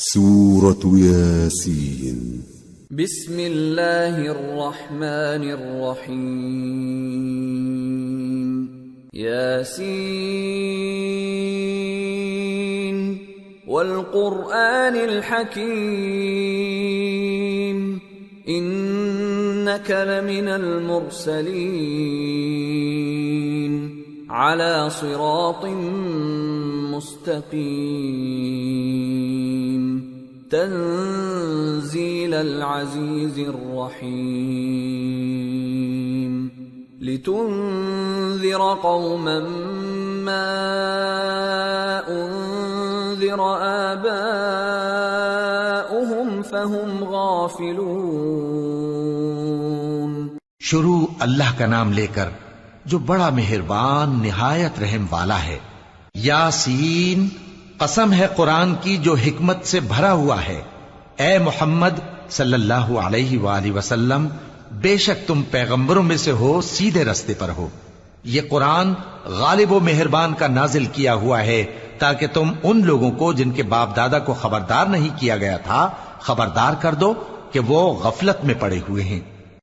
سورة ياسين بسم الله الرحمن الرحيم ياسين والقرآن الحكيم إنك لمن المرسلين على صراط مستقيم تنزيل العزيز الرحيم. لتنذر قوما ما انذر اباؤهم فهم غافلون. شروع اللہ کا نام لے کر جو بڑا مہربان نہایت رحم والا ہے یاسین، قسم ہے قرآن کی جو حکمت سے بھرا ہوا ہے۔ اے محمد صلی اللہ علیہ وآلہ وسلم، بے شک تم پیغمبروں میں سے ہو، سیدھے رستے پر ہو۔ یہ قرآن غالب و مہربان کا نازل کیا ہوا ہے، تاکہ تم ان لوگوں کو جن کے باپ دادا کو خبردار نہیں کیا گیا تھا، خبردار کر دو کہ وہ غفلت میں پڑے ہوئے ہیں۔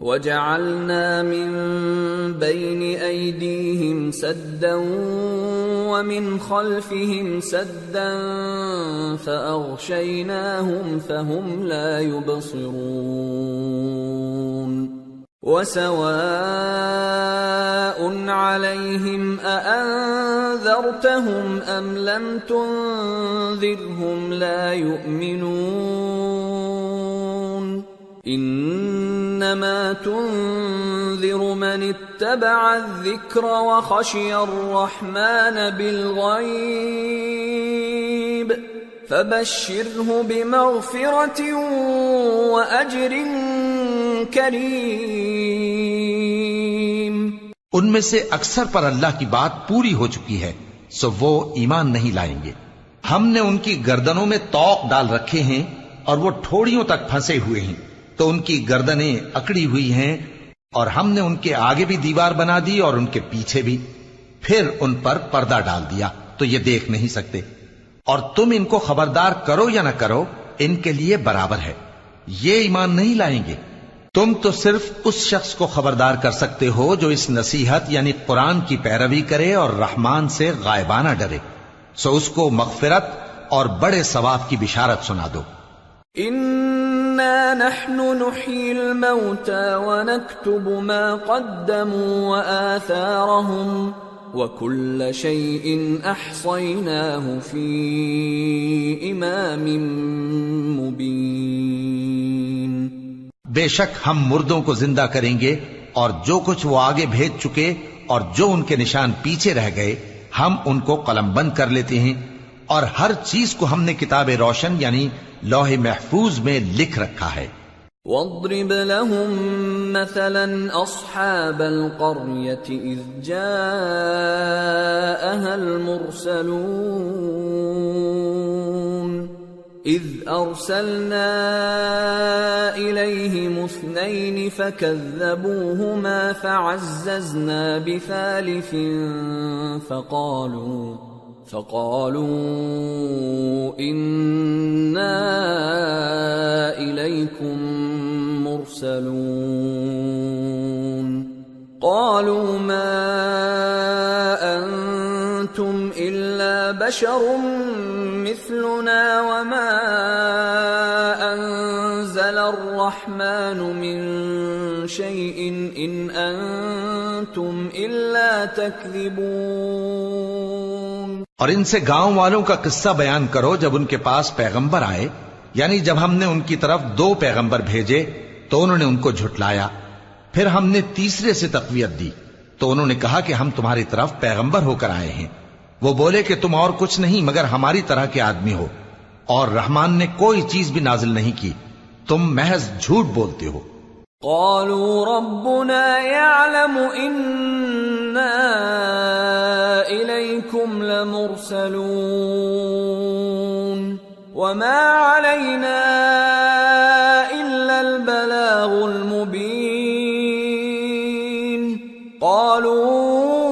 وجعلنا من بين ايديهم سدا ومن خلفهم سدا فاغشيناهم فهم لا يبصرون. وسواء عليهم اانذرتهم ام لم تنذرهم لا يؤمنون. انما تنذر من اتبع الذكر وخشي الرحمن بالغيب فبشره بمغفرة واجر كريم. ان میں سے اکثر پر اللہ کی بات پوری ہو چکی ہے، سو وہ ایمان نہیں لائیں گے۔ ہم نے ان کی گردنوں میں توق ڈال رکھے ہیں اور وہ ٹھوڑیوں تک پھنسے ہوئے ہیں۔ تو ان کی گردنیں اکڑی ہوئی ہیں اور ہم نے ان کے آگے بھی دیوار بنا دی اور ان کے پیچھے بھی۔ پھر ان پر پردہ ڈال دیا۔ تو یہ دیکھ نہیں سکتے۔ اور تم ان کو خبردار کرو یا نہ کرو، ان کے لیے برابر ہے۔ یہ ایمان نہیں لائیں گے۔ تم تو صرف اس شخص کو خبردار کر سکتے ہو جو اس نصیحت یعنی قرآن کی پیروی کرے اور رحمان سے غائبانہ ڈرے۔ سو اس کو مغفرت اور بڑے ثواب کی بشارت سنا دو۔ انا نحن نحيي الموتى ونكتب ما قدموا واثارهم وكل شيء احصيناه في امام مبين بے شک ہم مردوں کو زندہ کریں گے اور جو کچھ وہ آگے بھیج چکے اور جو ان کے نشان پیچھے رہ گئے، ہم ان کو قلم بند کر لیتے ہیں۔ اور ہر چیز کو ہم نے کتاب روشن یعنی لوح محفوظ میں لکھ رکھا ہے۔ واضرب لهم مثلا اصحاب القريه اذ جاءها المرسلون اذ ارسلنا اليهم اثنين فكذبوهما فعززنا بثالث فقالوا فقالوا انا اليكم مرسلون قالوا ما انتم الا بشر مثلنا وما انزل الرحمن من شيء ان انتم الا تكذبون اور ان سے گاؤں والوں کا قصہ بیان کرو جب ان کے پاس پیغمبر آئے یعنی جب ہم نے ان کی طرف دو پیغمبر بھیجے، تو انہوں نے ان کو جھٹلایا۔ پھر ہم نے تیسرے سے تقویت دی، تو انہوں نے کہا کہ ہم تمہاری طرف پیغمبر ہو کر آئے ہیں۔ وہ بولے کہ تم اور کچھ نہیں، مگر ہماری طرح کے آدمی ہو۔ اور رحمان نے کوئی چیز بھی نازل نہیں کی۔ تم محض جھوٹ بولتے ہو۔ قالوا ربنا يعلم إنا إليكم لمرسلون وما علينا إلا البلاغ المبين قالوا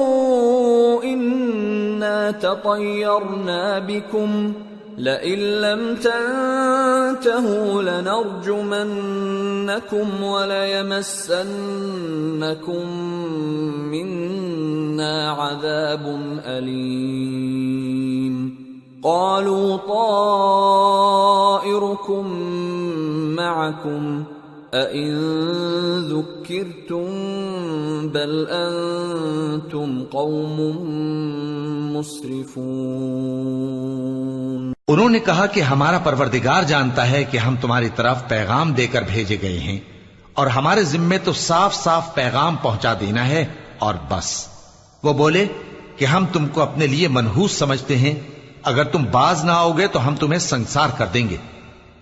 إنا تطيرنا بكم لئن لم تنتهوا لنرجمنكم وليمسنكم منا عذاب أليم. قالوا طائركم معكم أئن ذكرتم بل أنتم قوم مسرفون. انہوں نے کہا کہ ہمارا پروردگار جانتا ہے کہ ہم تمہاری طرف پیغام دے کر بھیجے گئے ہیں اور ہمارے ذمے تو صاف صاف پیغام پہنچا دینا ہے اور بس۔ وہ بولے کہ ہم تم کو اپنے لیے منحوس سمجھتے ہیں۔ اگر تم باز نہ آؤ گے تو ہم تمہیں سنسار کر دیں گے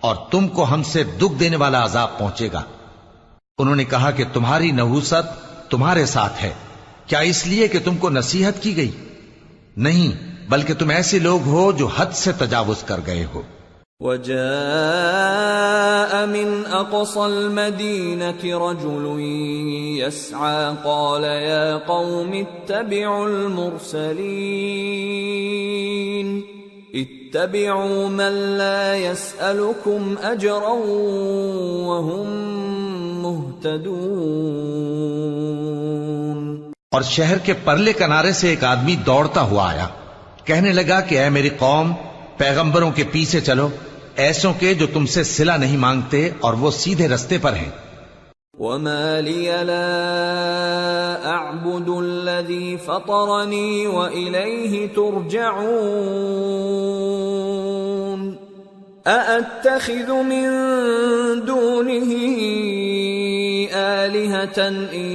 اور تم کو ہم سے دکھ دینے والا عذاب پہنچے گا۔ انہوں نے کہا کہ تمہاری نحوست تمہارے ساتھ ہے۔ کیا اس لیے کہ تم کو نصیحت کی گئی؟ نہیں۔ بلکہ تم ایسے لوگ ہو جو حد سے تجاوز کر گئے ہو۔ وجاء من أقصى المدينة رجل يسعى قال يا قوم اتبعوا المرسلين اتبعوا من لا يسألكم أجرا وهم مهتدون۔ اور شہر کے پرلے کنارے سے ایک آدمی دوڑتا ہوا آیا۔ کہنے لگا کہ اے میری قوم، پیغمبروں کے پیچھے چلو، ایسوں کے جو تم سے سلا نہیں مانگتے اور وہ سیدھے رستے پر ہیں۔ وما لي لا أعبد الذي فطرني وإليه ترجعون أأتخذ من دونه آلهة إن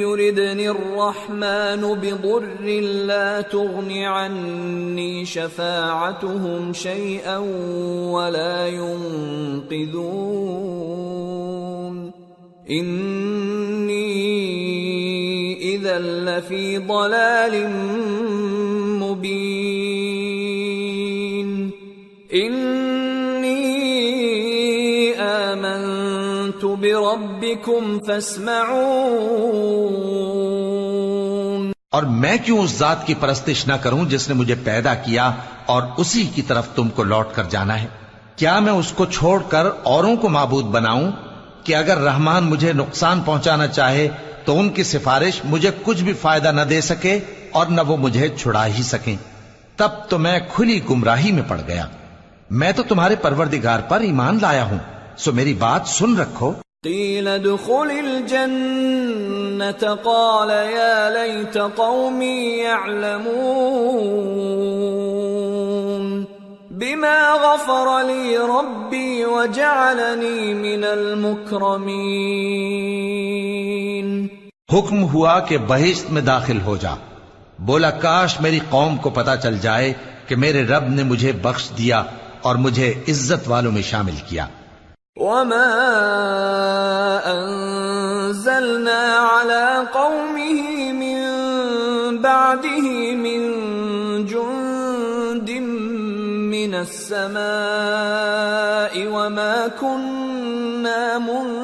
يردني الرحمن بضر لا تغن عني شفاعتهم شيئا ولا ينقذون إني إذا لفي ضلال مبين إني آمنت فاسمعون۔ اور میں کیوں اس ذات کی پرستش نہ کروں جس نے مجھے پیدا کیا اور اسی کی طرف تم کو لوٹ کر جانا ہے؟ کیا میں اس کو چھوڑ کر اوروں کو معبود بناؤں؟ کہ اگر رحمان مجھے نقصان پہنچانا چاہے تو ان کی سفارش مجھے کچھ بھی فائدہ نہ دے سکے اور نہ وہ مجھے چھڑا ہی سکیں۔ تب تو میں کھلی گمراہی میں پڑ گیا۔ میں تو تمہارے پروردگار پر ایمان لایا ہوں۔ سو میری بات سن رکھو۔ قيل ادخل الجنة قال يا ليت قومي يعلمون بما غفر لي ربي وجعلني من المكرمين حکم ہوا کہ بہشت میں داخل ہو جا۔ بولا کاش میری قوم کو پتا چل جائے کہ میرے رب نے مجھے بخش دیا اور مجھے عزت والوں میں شامل کیا۔ وما انزلنا على قومه من بعده من جند من السماء وما كنا منزلين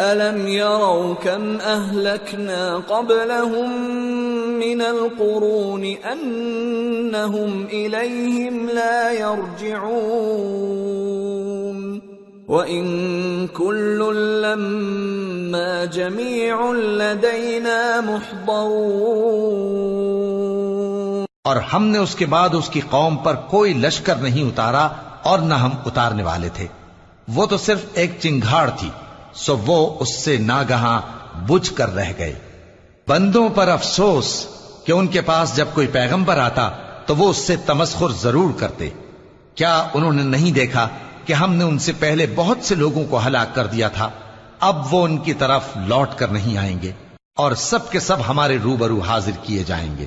ألم يروا كم أهلكنا قبلهم من القرون أنهم إليهم لا يرجعون وإن كل لما جميع لدينا محضرون اور ہم نے اس کے بعد اس کی قوم پر کوئی لشکر نہیں اتارا اور نہ ہم اتارنے والے تھے۔ وہ تو صرف ایک چنگھاڑ تھی۔ سو وہ اس سے ناگہاں بجھ کر رہ گئے۔ بندوں پر افسوس کہ ان کے پاس جب کوئی پیغمبر آتا تو وہ اس سے تمسخر ضرور کرتے۔ کیا انہوں نے نہیں دیکھا کہ ہم نے ان سے پہلے بہت سے لوگوں کو ہلاک کر دیا تھا؟ اب وہ ان کی طرف لوٹ کر نہیں آئیں گے اور سب کے سب ہمارے روبرو حاضر کیے جائیں گے۔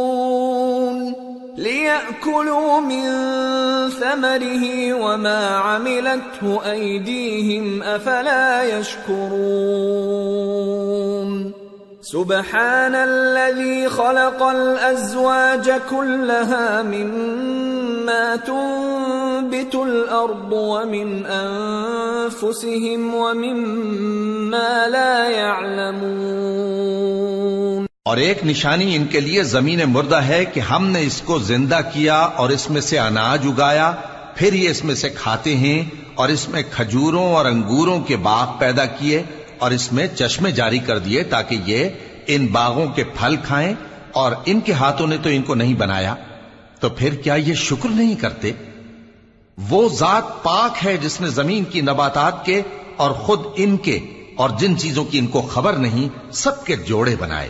ليأكلوا من ثمره وما عملته أيديهم أفلا يشكرون سبحان الذي خلق الأزواج كلها مما تنبت الأرض ومن أنفسهم ومما لا يعلمون اور ایک نشانی ان کے لیے زمین مردہ ہے کہ ہم نے اس کو زندہ کیا اور اس میں سے اناج اگایا، پھر یہ اس میں سے کھاتے ہیں اور اس میں کھجوروں اور انگوروں کے باغ پیدا کیے اور اس میں چشمے جاری کر دیے تاکہ یہ ان باغوں کے پھل کھائیں اور ان کے ہاتھوں نے تو ان کو نہیں بنایا۔ تو پھر کیا یہ شکر نہیں کرتے؟ وہ ذات پاک ہے جس نے زمین کی نباتات کے اور خود ان کے اور جن چیزوں کی ان کو خبر نہیں، سب کے جوڑے بنائے۔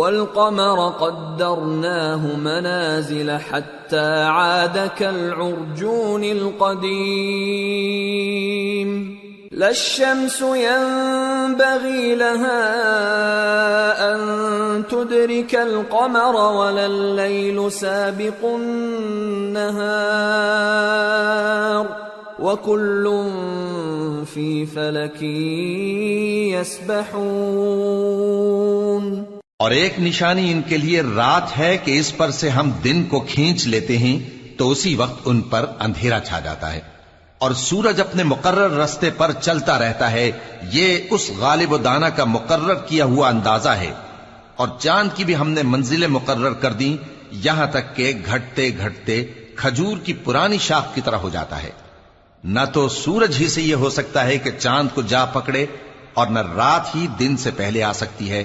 والقمر قدرناه منازل حتى عاد كالعرجون القديم. لا الشمس ينبغي لها أن تدرك القمر ولا الليل سابق النهار. وكل في فلك يسبحون. اور ایک نشانی ان کے لیے رات ہے کہ اس پر سے ہم دن کو کھینچ لیتے ہیں، تو اسی وقت ان پر اندھیرا چھا جاتا ہے۔ اور سورج اپنے مقرر رستے پر چلتا رہتا ہے۔ یہ اس غالب و دانا کا مقرر کیا ہوا اندازہ ہے۔ اور چاند کی بھی ہم نے منزلیں مقرر کر دی یہاں تک کہ گھٹتے گھٹتے کھجور کی پرانی شاخ کی طرح ہو جاتا ہے۔ نہ تو سورج ہی سے یہ ہو سکتا ہے کہ چاند کو جا پکڑے اور نہ رات ہی دن سے پہلے آ سکتی ہے۔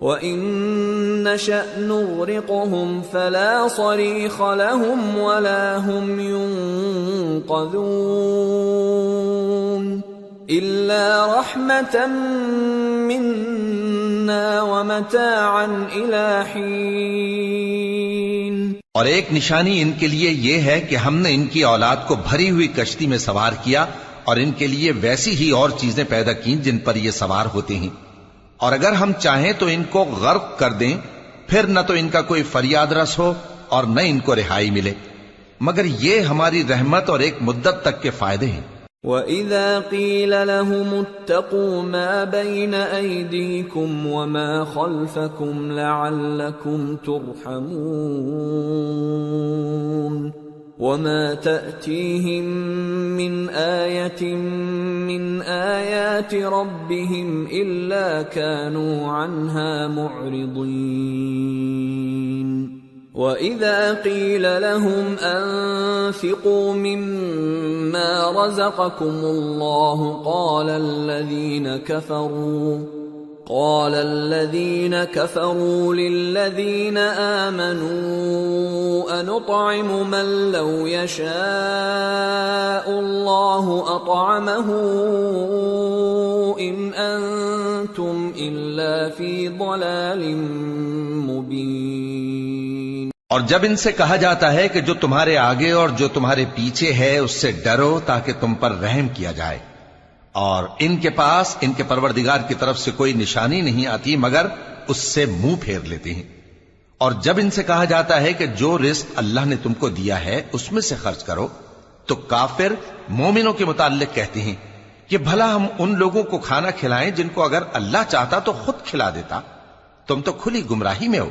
وإن نشأ نغرقهم فلا صريخ لهم ولا هم ينقذون إلا رحمة منا ومتاعا إلى حين۔ اور ایک نشانی ان کے لیے یہ ہے کہ ہم نے ان کی اولاد کو بھری ہوئی کشتی میں سوار کیا اور ان کے لیے ویسی ہی اور چیزیں پیدا کی جن پر یہ سوار ہوتے ہیں۔ اور اگر ہم چاہیں تو ان کو غرق کر دیں، پھر نہ تو ان کا کوئی فریاد رس ہو اور نہ ان کو رہائی ملے۔ مگر یہ ہماری رحمت اور ایک مدت تک کے فائدے ہیں۔ وَإِذَا قِيلَ لَهُمُ اتَّقُوا مَا بَيْنَ أَيْدِيكُمْ وَمَا خَلْفَكُمْ لَعَلَّكُمْ تُرْحَمُونَ۔ وَمَا تَأْتِيهِمْ مِنْ آيَةٍ مِنْ آيَاتِ رَبِّهِمْ إِلَّا كَانُوا عَنْهَا مُعْرِضِينَ وَإِذَا قِيلَ لَهُمْ أَنفِقُوا مِمَّا رَزَقَكُمُ اللَّهُ قَالَ الَّذِينَ كَفَرُوا قال الذين كفروا للذين آمنوا أنطعم من لو يشاء الله أطعمه إن أنتم إلا في ضلال مبين. اور جب ان سے کہا جاتا ہے کہ جو تمہارے آگے اور جو تمہارے پیچھے ہے اس سے ڈرو تاکہ تم پر رحم کیا جائے۔ اور ان کے پاس، ان کے پروردگار کی طرف سے کوئی نشانی نہیں آتی، مگر اس سے منہ پھیر لیتے ہیں۔ اور جب ان سے کہا جاتا ہے کہ جو رزق اللہ نے تم کو دیا ہے، اس میں سے خرچ کرو، تو کافر مومنوں کے متعلق کہتے ہیں کہ بھلا ہم ان لوگوں کو کھانا کھلائیں جن کو اگر اللہ چاہتا تو خود کھلا دیتا۔ تم تو کھلی گمراہی میں ہو۔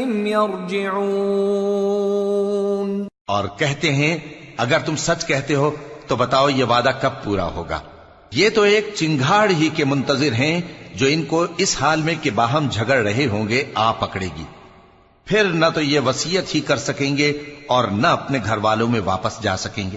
أهلهم يرجعون اور کہتے ہیں، اگر تم سچ کہتے ہو، تو بتاؤ یہ وعدہ کب پورا ہوگا؟ یہ تو ایک چنگاڑ ہی کے منتظر ہیں، جو ان کو اس حال میں کہ باہم جھگڑ رہے ہوں گے، آ پکڑے گی۔ پھر نہ تو یہ وسیعت ہی کر سکیں گے اور نہ اپنے گھر والوں میں واپس جا سکیں گے۔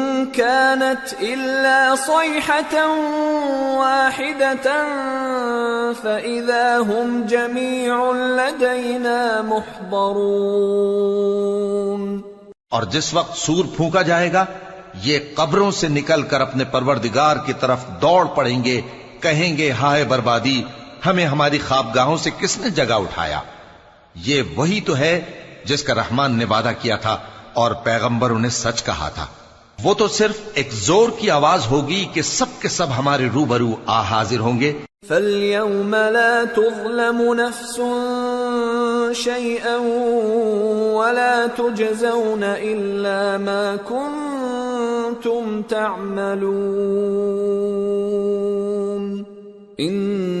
كانت إلا صيحة واحدة، فإذا هم جميع لدينا محضرون. اور جس وقت سور پھونکا جائے گا، یہ قبروں سے نکل کر اپنے پروردگار کی طرف دوڑ پڑیں گے، کہیں گے، ہائے بربادی، ہمیں ہماری خوابگاہوں سے کس نے جگہ اٹھایا؟ یہ وہی تو ہے جس کا رحمان نے وعدہ کیا تھا اور پیغمبروں نے سچ کہا تھا۔ وہ تو صرف ایک زور کی آواز ہوگی کہ سب کے سب ہمارے روبرو آ حاضر ہوں گے۔ فاليوم لا تظلم نفس شيئا ولا تجزون إلا ما كنتم تعملون إن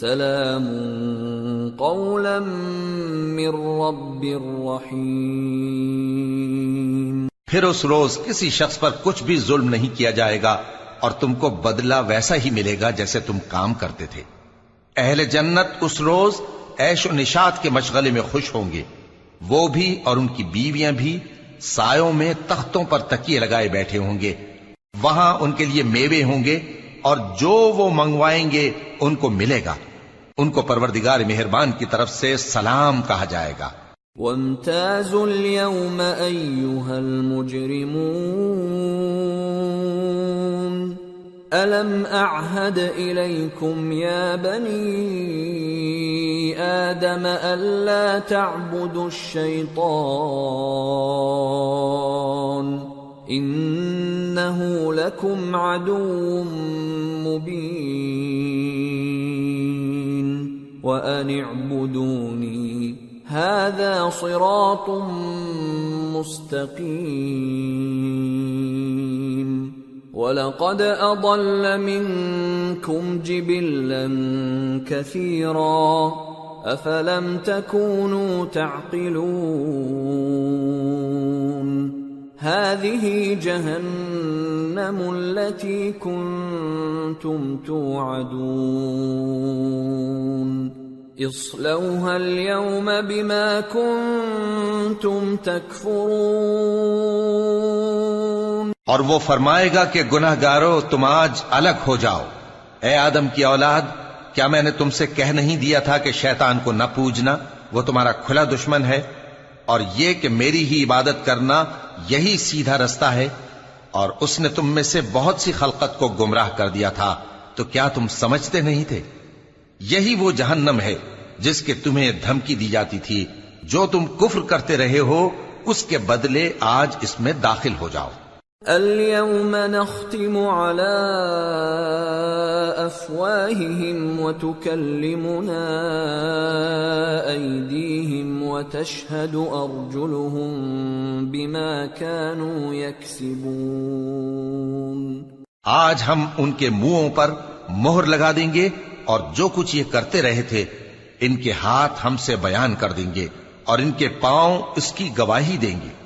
سلام قولا من رب پھر اس روز کسی شخص پر کچھ بھی ظلم نہیں کیا جائے گا اور تم کو بدلہ ویسا ہی ملے گا جیسے تم کام کرتے تھے۔ اہل جنت اس روز عیش و نشات کے مشغلے میں خوش ہوں گے۔ وہ بھی اور ان کی بیویاں بھی سایوں میں تختوں پر تکیے لگائے بیٹھے ہوں گے۔ وہاں ان کے لیے میوے ہوں گے۔ اور جو وہ منگوائیں گے، ان کو ملے گا۔ ان کو پروردگار مہربان کی طرف سے سلام کہا جائے گا۔ وامتازوا اليوم أيها المجرمون۔ ألم أعهد إليكم يا بني آدم ألا تعبدوا الشيطان؟ إنه لكم عدو مبين. وأن اعبدوني، هذا صراط مستقيم. ولقد اضل منكم جبلا كثيرا. افلم تكونوا تعقلون؟ هذه جهنم التي كنتم توعدون. اصلوها اليوم بما كنتم تكفرون. اور وہ فرمائے گا کہ گناہ گارو تم آج الگ ہو جاؤ۔ اے آدم کی اولاد، کیا میں نے تم سے کہہ نہیں دیا تھا کہ شیطان کو نہ پوجنا؟ وہ تمہارا کھلا دشمن ہے۔ اور یہ کہ میری ہی عبادت کرنا یہی سیدھا رستہ ہے اور اس نے تم میں سے بہت سی خلقت کو گمراہ کر دیا تھا، تو کیا تم سمجھتے نہیں تھے؟ یہی وہ جہنم ہے جس کے تمہیں دھمکی دی جاتی تھی۔ جو تم کفر کرتے رہے ہو، اس کے بدلے آج اس میں داخل ہو جاؤ۔ اليوم نختم على افواههم وتكلمنا ايديهم وتشهد ارجلهم بما كانوا يكسبون. آج ہم ان کے منہوں پر مہر لگا دیں گے اور جو کچھ یہ کرتے رہے تھے، ان کے ہاتھ ہم سے بیان کر دیں گے اور ان کے پاؤں اس کی گواہی دیں گے۔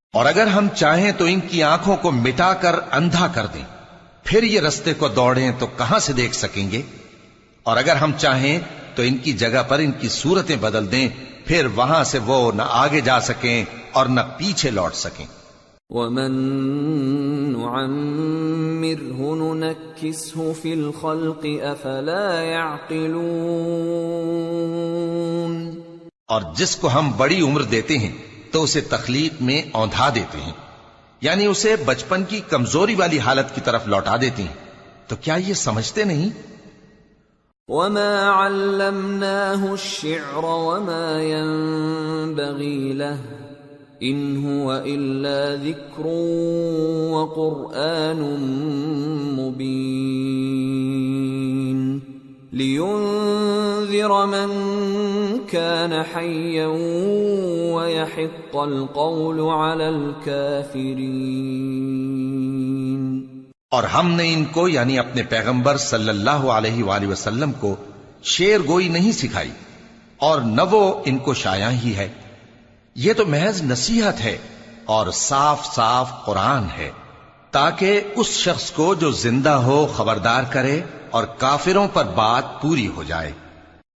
اور اگر ہم چاہیں تو ان کی آنکھوں کو مٹا کر اندھا کر دیں۔ پھر یہ رستے کو دوڑیں تو کہاں سے دیکھ سکیں گے؟ اور اگر ہم چاہیں تو ان کی جگہ پر ان کی صورتیں بدل دیں پھر وہاں سے وہ نہ آگے جا سکیں اور نہ پیچھے لوٹ سکیں۔ ومن نعمره ننكسه في الخلق افلا يعقلون اور جس کو ہم بڑی عمر دیتے ہیں تو اسے تخلیق میں اوندھا دیتے ہیں۔ یعنی اسے بچپن کی کمزوری والی حالت کی طرف لوٹا دیتے ہیں۔ تو کیا یہ سمجھتے نہیں؟ وما علمناه الشعر وما ينبغي له ان هو الا ذكر وقران مبين لينذر من كان حيا ويحق القول على الكافرين. اور ہم نے ان کو یعنی اپنے پیغمبر صلی اللہ علیہ وآلہ وسلم کو شیر گوئی نہیں سکھائی، اور نہ وہ ان کو شایا ہی ہے۔ یہ تو محض نصیحت ہے اور صاف صاف قرآن ہے، تاکہ اس شخص کو جو زندہ ہو خبردار کرے اور کافروں پر بات پوری ہو جائے۔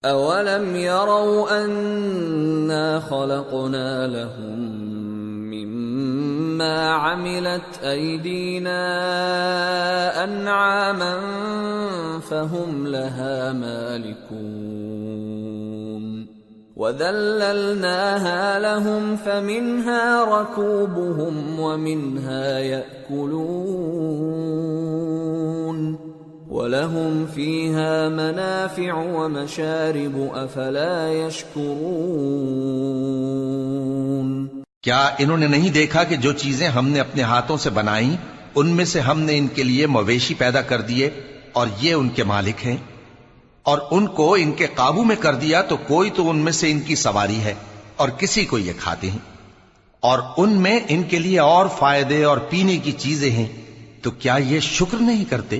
اولم يروا انا خلقنا لهم مما عملت ايدينا انعاما فهم لها مالكون وذللناها لهم فمنها ركوبهم ومنها ياكلون ولهم فيها منافع ومشارب افلا يشكرون کیا انہوں نے نہیں دیکھا کہ جو چیزیں ہم نے اپنے ہاتھوں سے بنائی ان میں سے ہم نے ان کے لیے مویشی پیدا کر دیے اور یہ ان کے مالک ہیں؟ اور ان کو ان کے قابو میں کر دیا تو کوئی تو ان میں سے ان کی سواری ہے اور کسی کو یہ کھاتے ہیں۔ اور ان میں ان کے لیے اور فائدے اور پینے کی چیزیں ہیں، تو کیا یہ شکر نہیں کرتے؟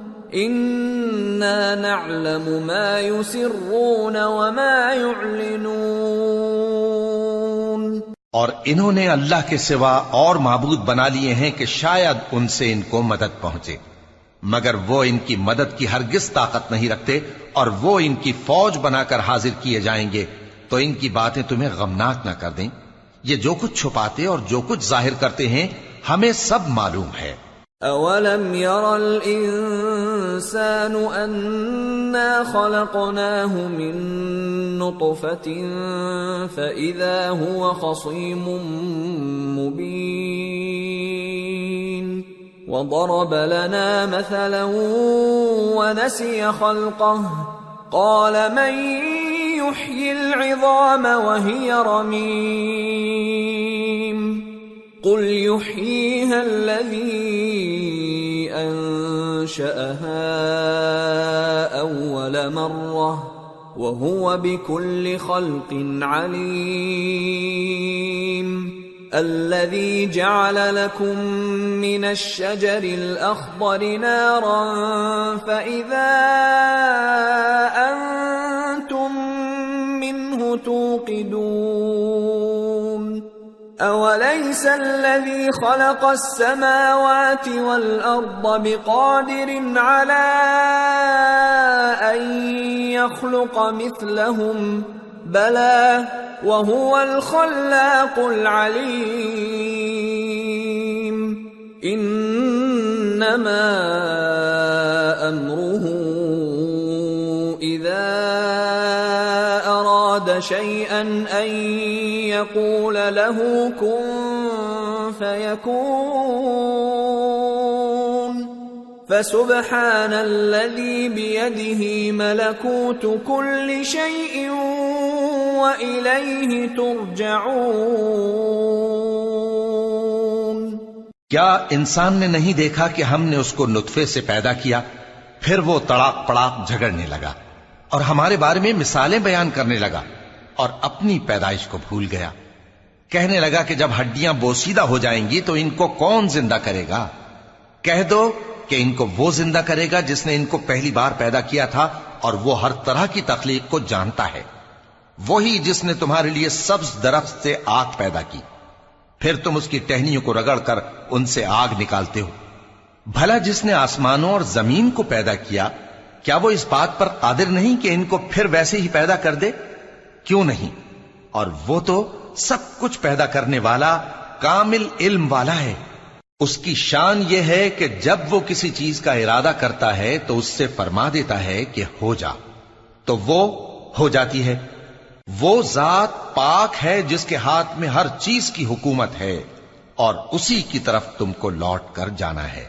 انا نعلم ما يسرون وما يعلنون اور انہوں نے اللہ کے سوا اور معبود بنا لیے ہیں کہ شاید ان سے ان کو مدد پہنچے۔ مگر وہ ان کی مدد کی ہرگز طاقت نہیں رکھتے اور وہ ان کی فوج بنا کر حاضر کیے جائیں گے تو ان کی باتیں تمہیں غمناک نہ کر دیں۔ یہ جو کچھ چھپاتے اور جو کچھ ظاہر کرتے ہیں، ہمیں سب معلوم ہے۔ اولم ير الانسان انا خلقناه من نطفه فاذا هو خصيم مبين وضرب لنا مثلا ونسي خلقه قال من يحيي العظام وهي رميم قل يحييها الذي انشاها اول مره وهو بكل خلق عليم. الذي جعل لكم من الشجر الاخضر نارا فاذا انتم منه توقدون. اوليس الذي خلق السماوات والارض بقادر على ان يخلق مثلهم بلى وهو الخلاق العليم انما امره اذا اراد شيئا ان يقول له كن فيكون. فسبحان الذي بيده ملكوت كل شيء واليه ترجعون. کیا انسان نے نہیں دیکھا کہ ہم نے اس کو نطفے سے پیدا کیا؟ پھر وہ تڑاک پڑاک جھگڑنے لگا اور ہمارے بارے میں مثالیں بیان کرنے لگا۔ اور اپنی پیدائش کو بھول گیا۔ کہنے لگا کہ جب ہڈیاں بوسیدہ ہو جائیں گی تو ان کو کون زندہ کرے گا؟ کہہ دو کہ ان کو وہ زندہ کرے گا جس نے ان کو پہلی بار پیدا کیا تھا اور وہ ہر طرح کی تخلیق کو جانتا ہے۔ وہی جس نے تمہارے لیے سبز درخت سے آگ پیدا کی۔ پھر تم اس کی ٹہنیوں کو رگڑ کر ان سے آگ نکالتے ہو۔ بھلا جس نے آسمانوں اور زمین کو پیدا کیا کیا وہ اس بات پر قادر نہیں کہ ان کو پھر ویسے ہی پیدا کر دے؟ کیوں نہیں؟ اور وہ تو سب کچھ پیدا کرنے والا کامل علم والا ہے۔ اس کی شان یہ ہے کہ جب وہ کسی چیز کا ارادہ کرتا ہے تو اس سے فرما دیتا ہے کہ ہو جا۔ تو وہ ہو جاتی ہے۔ وہ ذات پاک ہے جس کے ہاتھ میں ہر چیز کی حکومت ہے اور اسی کی طرف تم کو لوٹ کر جانا ہے۔